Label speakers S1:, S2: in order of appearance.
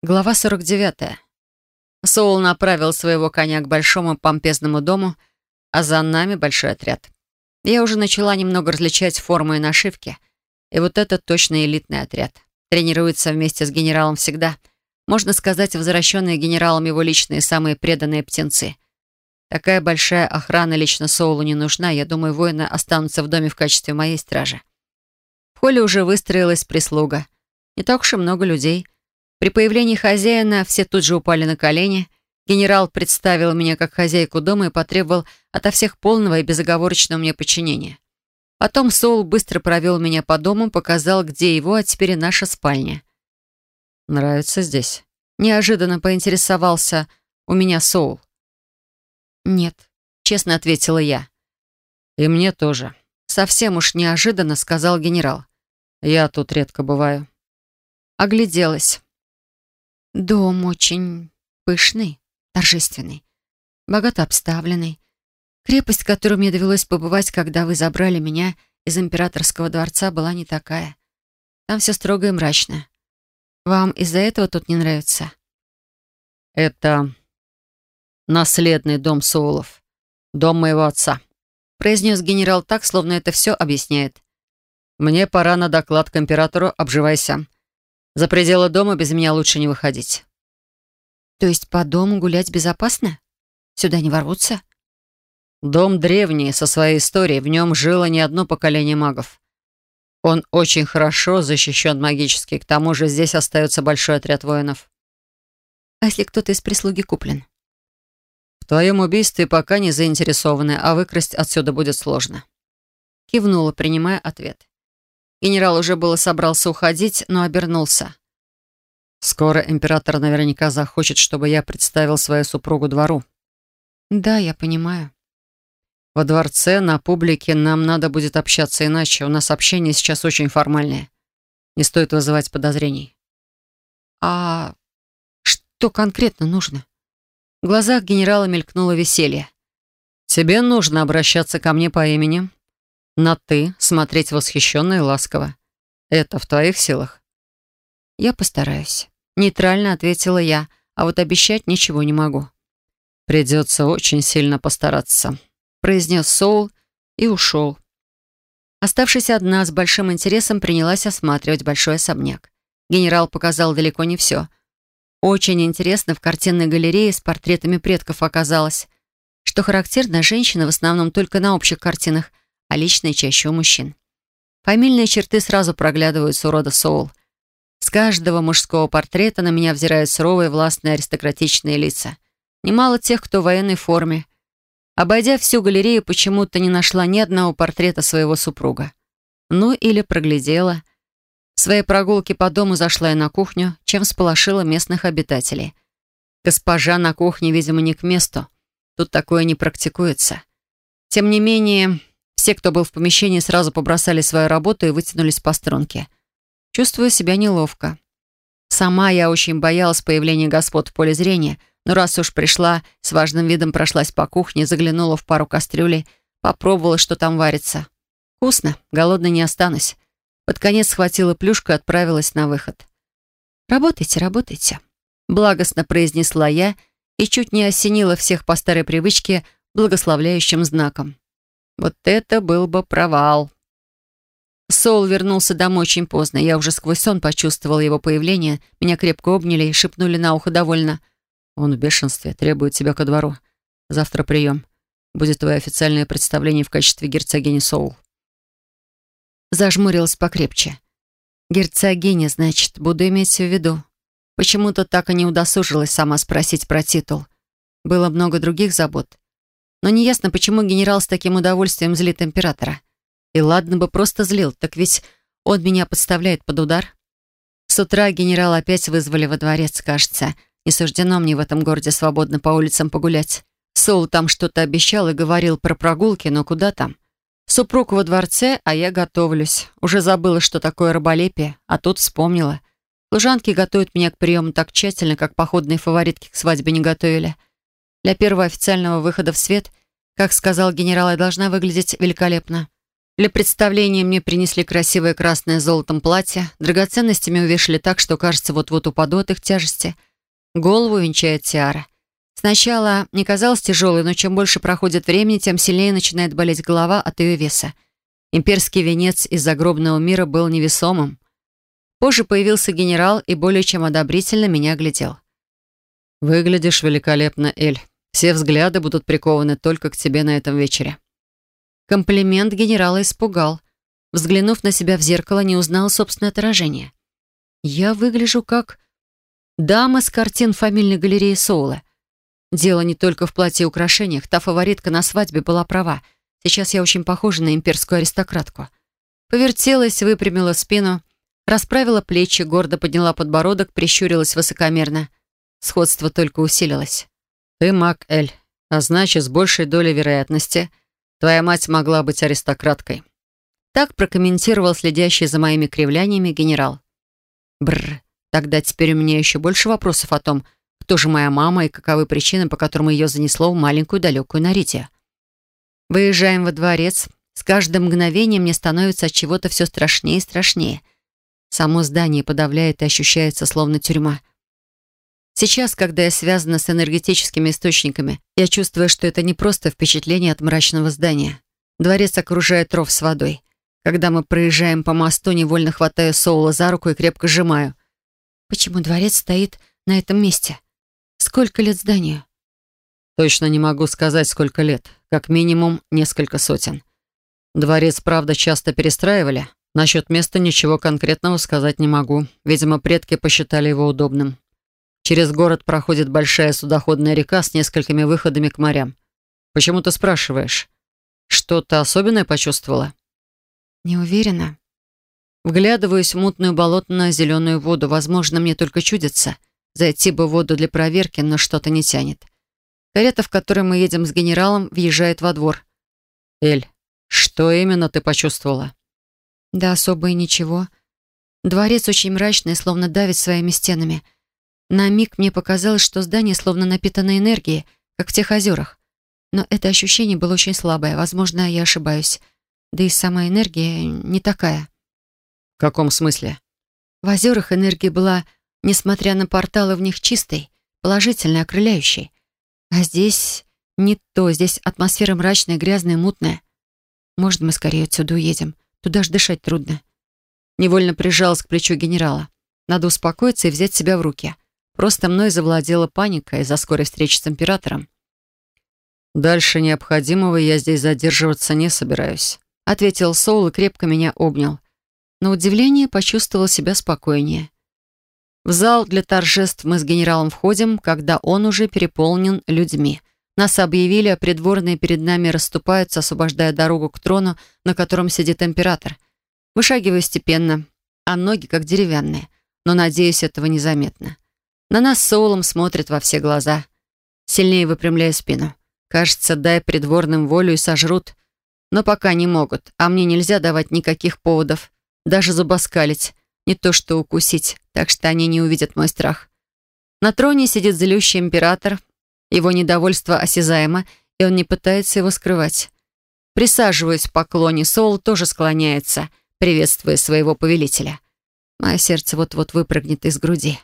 S1: Глава 49. Соул направил своего коня к большому помпезному дому, а за нами большой отряд. Я уже начала немного различать формы и нашивки. И вот этот точно элитный отряд. Тренируется вместе с генералом всегда. Можно сказать, возвращенные генералом его личные самые преданные птенцы. Такая большая охрана лично Соулу не нужна. Я думаю, воины останутся в доме в качестве моей стражи. В холле уже выстроилась прислуга. Не так уж и много людей — при появлении хозяина все тут же упали на колени. Генерал представил меня как хозяйку дома и потребовал ото всех полного и безоговорочного мне подчинения. Потом Соул быстро провел меня по дому, показал, где его, а теперь и наша спальня. «Нравится здесь?» Неожиданно поинтересовался у меня Соул. «Нет», — честно ответила я. «И мне тоже. Совсем уж неожиданно», — сказал генерал. «Я тут редко бываю». Огляделась. Дом очень пышный, торжественный, богато обставленный. Крепость, в которой мне довелось побывать, когда вы забрали меня из императорского дворца, была не такая. Там все строго и мрачно. Вам из-за этого тут не нравится? Это наследный дом Соулов. Дом моего отца. Произнес генерал так, словно это все объясняет. Мне пора на доклад к императору, обживайся. За пределы дома без меня лучше не выходить. То есть по дому гулять безопасно? Сюда не ворвутся? Дом древний, со своей историей. В нем жило не одно поколение магов. Он очень хорошо защищен магически. К тому же здесь остается большой отряд воинов. А если кто-то из прислуги куплен? В твоем убийстве пока не заинтересованы, а выкрасть отсюда будет сложно. Кивнула, принимая ответ. Генерал уже было собрался уходить, но обернулся. «Скоро император наверняка захочет, чтобы я представил свою супругу двору». «Да, я понимаю». «Во дворце, на публике нам надо будет общаться иначе. У нас общение сейчас очень формальное. Не стоит вызывать подозрений». «А что конкретно нужно?» В глазах генерала мелькнуло веселье. «Тебе нужно обращаться ко мне по имени, на «ты», смотреть восхищенно и ласково. Это в твоих силах?» «Я постараюсь», — нейтрально ответила я, а вот обещать ничего не могу. «Придется очень сильно постараться», — произнес Соул и ушел. Оставшись одна, с большим интересом принялась осматривать большой особняк. Генерал показал далеко не все. Очень интересно в картинной галерее с портретами предков оказалось. Что характерно, женщины в основном только на общих картинах, а личные чаще у мужчин. Фамильные черты сразу проглядываются у рода Соул. С каждого мужского портрета на меня взирают суровые, властные, аристократичные лица. Немало тех, кто в военной форме. Обойдя всю галерею, почему-то не нашла ни одного портрета своего супруга. Ну или проглядела. В своей прогулке по дому зашла я на кухню, чем сполошила местных обитателей. Госпожа на кухне, видимо, не к месту. Тут такое не практикуется. Тем не менее, все, кто был в помещении, сразу побросали свою работу и вытянулись по струнке. Чувствую себя неловко. Сама я очень боялась появления господ в поле зрения, но раз уж пришла, с важным видом прошлась по кухне, заглянула в пару кастрюлей, попробовала, что там варится. Вкусно, голодной не останусь. Под конец схватила плюшку и отправилась на выход. «Работайте, работайте», — благостно произнесла я и чуть не осенила всех по старой привычке благословляющим знаком. Вот это был бы провал. Соул вернулся домой очень поздно. Я уже сквозь сон почувствовал его появление. Меня крепко обняли и шепнули на ухо довольно. Он в бешенстве, требует тебя ко двору. Завтра прием. Будет твое официальное представление в качестве герцогини Соул. Зажмурилась покрепче. Герцогиня, значит, буду иметь в виду. Почему-то так и не удосужилась сама спросить про титул. Было много других забот. Но неясно, почему генерал с таким удовольствием злит императора. И ладно бы просто злил, так ведь он меня подставляет под удар. С утра генерал опять вызвали во дворец, кажется. Не суждено мне в этом городе свободно по улицам погулять. Соул там что-то обещал и говорил про прогулки, но куда там? Супруг во дворце, а я готовлюсь. Уже забыла, что такое раболепие, а тут вспомнила. Служанки готовят меня к приему так тщательно, как походные фаворитки к свадьбе не готовили. Для первого официального выхода в свет, как сказал генерал, я должна выглядеть великолепно. Для представления мне принесли красивое красное золотом платье, драгоценностями увешали так, что, кажется, вот-вот упаду от их тяжести. Голову венчает тиара. Сначала не казалось тяжелой, но чем больше проходит времени, тем сильнее начинает болеть голова от ее веса. Имперский венец из загробного мира был невесомым. Позже появился генерал и более чем одобрительно меня глядел. «Выглядишь великолепно, Эль. Все взгляды будут прикованы только к тебе на этом вечере». Комплимент генерала испугал. Взглянув на себя в зеркало, не узнал собственное отражение. Я выгляжу как дама с картин фамильной галереи Соула. Дело не только в платье и украшениях. Та фаворитка на свадьбе была права. Сейчас я очень похожа на имперскую аристократку. Повертелась, выпрямила спину, расправила плечи, гордо подняла подбородок, прищурилась высокомерно. Сходство только усилилось. «Ты маг, Эль, а значит, с большей долей вероятности Твоя мать могла быть аристократкой». Так прокомментировал следящий за моими кривляниями генерал. Бррр, тогда теперь у меня еще больше вопросов о том, кто же моя мама и каковы причины, по которым ее занесло в маленькую далекую Наритию. Выезжаем во дворец. С каждым мгновением мне становится от чего-то все страшнее и страшнее. Само здание подавляет и ощущается словно тюрьма. Сейчас, когда я связана с энергетическими источниками, я чувствую, что это не просто впечатление от мрачного здания. Дворец окружает ров с водой. Когда мы проезжаем по мосту, невольно хватаю Соула за руку и крепко сжимаю. Почему дворец стоит на этом месте? Сколько лет зданию? Точно не могу сказать, сколько лет. Как минимум, несколько сотен. Дворец, правда, часто перестраивали. Насчет места ничего конкретного сказать не могу. Видимо, предки посчитали его удобным. Через город проходит большая судоходная река с несколькими выходами к морям. Почему ты спрашиваешь? Что-то особенное почувствовала? Не уверена. Вглядываюсь в мутную болотную зеленую воду. Возможно, мне только чудится. Зайти бы в воду для проверки, но что-то не тянет. Карета, в которой мы едем с генералом, въезжает во двор. «Эль, что именно ты почувствовала?» «Да особо и ничего. Дворец очень мрачный, словно давит своими стенами». На миг мне показалось, что здание словно напитано энергией, как в тех озерах. Но это ощущение было очень слабое. Возможно, я ошибаюсь. Да и сама энергия не такая. В каком смысле? В озерах энергия была, несмотря на порталы в них, чистой, положительной, окрыляющей. А здесь не то. Здесь атмосфера мрачная, грязная, мутная. Может, мы скорее отсюда уедем. Туда ж дышать трудно. Невольно прижалась к плечу генерала. Надо успокоиться и взять себя в руки. — Просто мной завладела паника из-за скорой встречи с императором. «Дальше необходимого я здесь задерживаться не собираюсь», ответил Соул и крепко меня обнял. На удивление почувствовал себя спокойнее. В зал для торжеств мы с генералом входим, когда он уже переполнен людьми. Нас объявили, а придворные перед нами расступаются, освобождая дорогу к трону, на котором сидит император. Вышагиваю степенно, а ноги как деревянные, но, надеюсь, этого незаметно. На нас с Соулом смотрят во все глаза. Сильнее выпрямляя спину. Кажется, дай придворным волю и сожрут. Но пока не могут, а мне нельзя давать никаких поводов. Даже зубоскалить, не то что укусить, так что они не увидят мой страх. На троне сидит злющий император. Его недовольство осязаемо, и он не пытается его скрывать. Присаживаюсь в поклоне, Соул тоже склоняется, приветствуя своего повелителя. Мое сердце вот-вот выпрыгнет из груди.